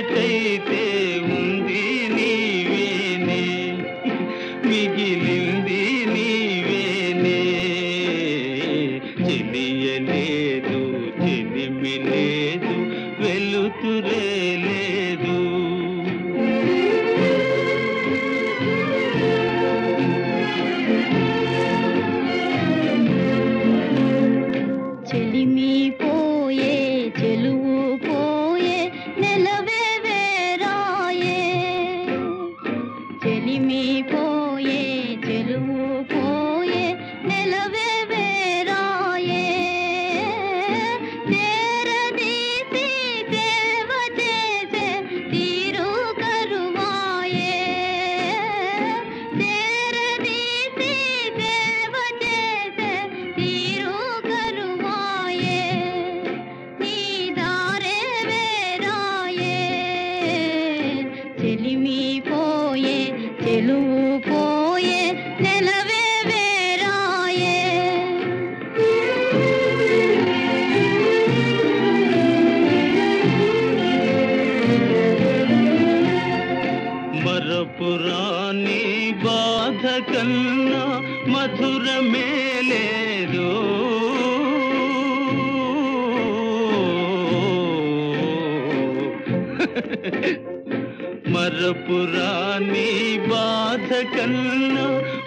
చీకటైతే ఉంది నీవేనే మిగిలింది నీవేనే చెలియలేదు చెలిమి Hello. మరపురాని బాధ కన్నా మధురమే లేదు మరపురాని బాధ కన్నా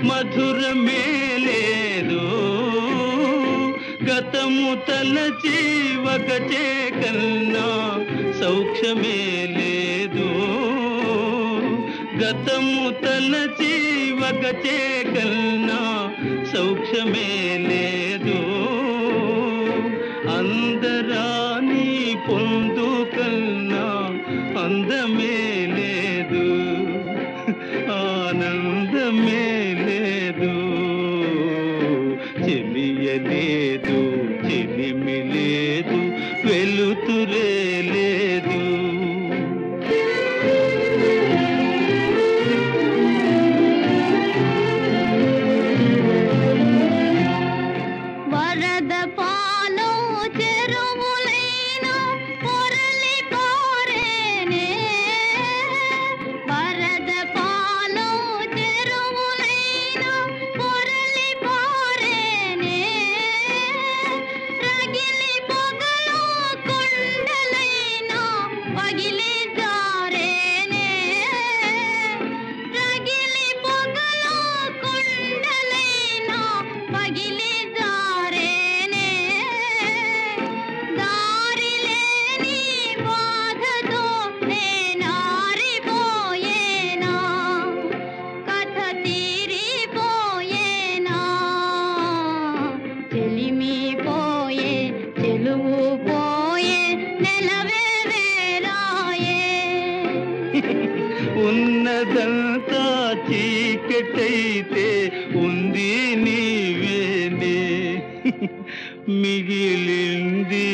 మధురమే లేదు గతము తలచి ఒకచే కన్నా సౌఖ్యమే లేదు. గతము తలచి ఒకచే కన్నా సౌఖ్యమే లేదు. అందరాని పొందు కన్నా అందమే లేదు. ఆనందమే లేదు. చెలియలేదు చెలిమి లేదు వెలుతురే లేదు. అంతా చీకటైతే ఉంది నీవేనే మిగిలింది